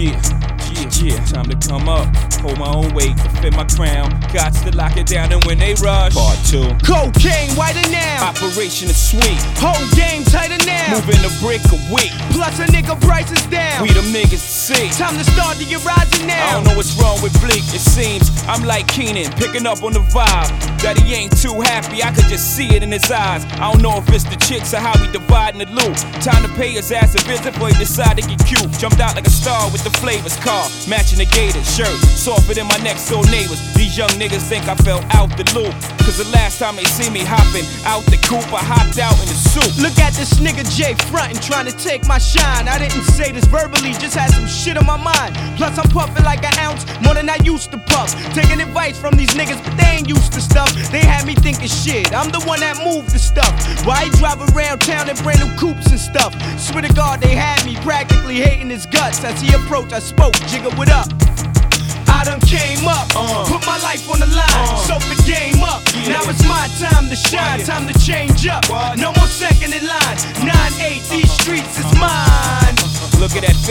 Yeah, yeah, yeah. Time to come up. Hold my own weight, defend my crown. Got to lock it down, and when they rush, part two. Cocaine whiter now. Operation is sweet. Whole game tighter now. Moving a brick a week. Plus a nigga price is down. We the niggas to see. Time to start to get rising now I don't know what's wrong with Bleak. It seems I'm like Keenan, picking up on the vibe. That he ain't too happy, I could just see it in his eyes. I don't know if it's the chicks or how we dividing the loot. Time to pay his ass a visit before he decide to get cute. Jumped out like a star with the flavors car, matching the gators shirt, softer than my next door neighbors. These young niggas think I fell out the loop. Cause the last time they see me hopping out the coop, I hopped out in the soup. Look at this nigga Jay frontin', trying to take my shine. I didn't say this verbally, just had some shit on my mind. Plus, I'm puffin' like an ounce more than I used to puff. Taking advice from these niggas, but they ain't used to stuff. They had me thinking shit. I'm the one that moved the stuff. Why he drive around town in brand new coupes and stuff? Swear to God, they had me practically hating his guts. As he approached, I spoke, Jigga, what up? I done came up, Uh. put my life on the line, Uh. soak the game up. Yeah. Now it's my time to shine, time to change up. What? No more second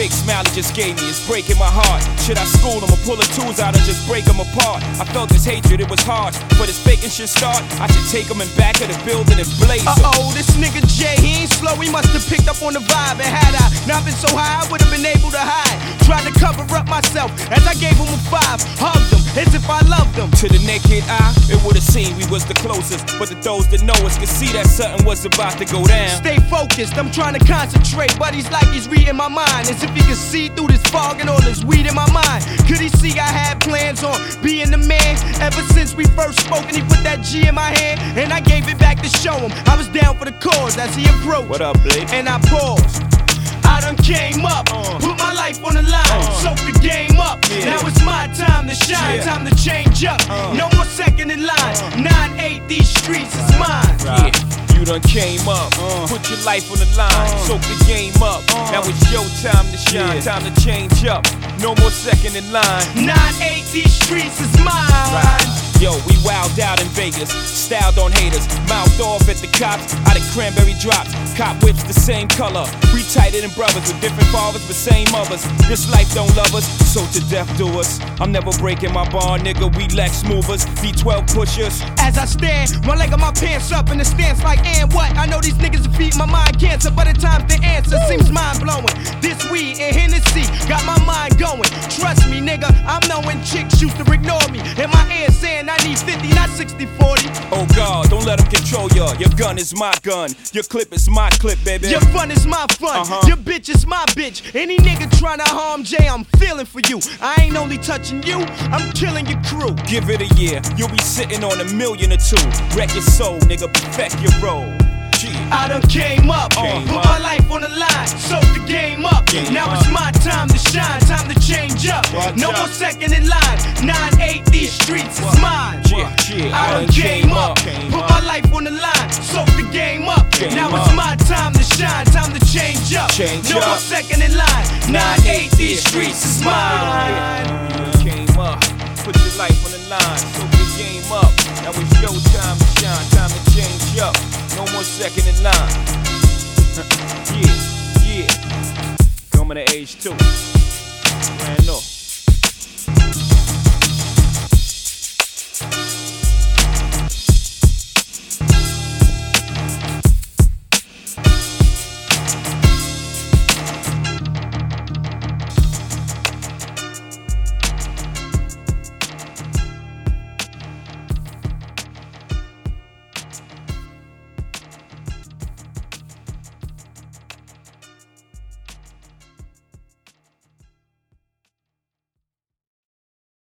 At smile he just gave me, it's breaking my heart. Should I school him or pull the tools out and just break him apart? I felt this hatred, it was harsh. But his faking should start. I should take him in back of the building and blaze. Uh oh, this nigga Jay, he ain't slow, he must have picked up on the vibe. And had I not been so high, I would have been able to hide. Tried to cover up myself as I gave him a five, hugged him as if I loved him. To the naked eye, it would have seemed we was the closest. But the those that know us could see that something was about to go down. Stay focused, I'm trying to concentrate. But he's like he's reading my mind. As if he could see through this fog and all this weed in my mind. Could he see I had plans on being the man? Ever since we first spoke and he put that G in my hand. And I gave it back to show him I was down for the cause as he approached. What up, Bleek? And I paused. I done came up, Uh. Streets is mine. Yeah, you done came up. Uh. Put your life on the line, uh. soak the game up. Uh. Now it's your time to shine, Yeah. time to change up. No more second in line. 9-8, streets is mine. Yo, we wowed out in Vegas, styled on haters, mouthed off at the cops, out of cranberry drops. Cop whips the same color, we tighter than brothers with different fathers but same mothers. This life don't love us, so to death do us. I'm never breaking my bar, nigga. We Lex movers, V12 pushers. As I stand, one leg of my pants up in the stance like, and what? I know these niggas feeding my mind cancer, but at times the answer seems mind blowing. This weed and Hennessy got my mind going. Trust me, nigga, I'm knowing chicks used to ignore me. In my ear saying I need 50, not 60 40. Oh God, don't let them control ya. Your gun is my gun, your clip is my clip, baby. Your fun is my fun, Uh-huh. your bitch is my bitch. Any nigga tryna harm Jay, I'm feeling for you. I ain't only touching you, I'm killing your crew. Give it a year, you'll be sitting on a million or two. Wreck your soul, nigga, perfect your role. Gee. I done came up, Came put up. my life on the line, soak the. Game no more second in line. 9-8, these streets is mine. I done came up, put my life on the line, soak the game up. Now it's my time to shine, time to change up. No more second in line. 9-8, these streets is mine. Came up, put your life on the line, soak the game up. Now it's your time to shine, time to change up. No more second in line. yeah, yeah. Coming to age two. Off.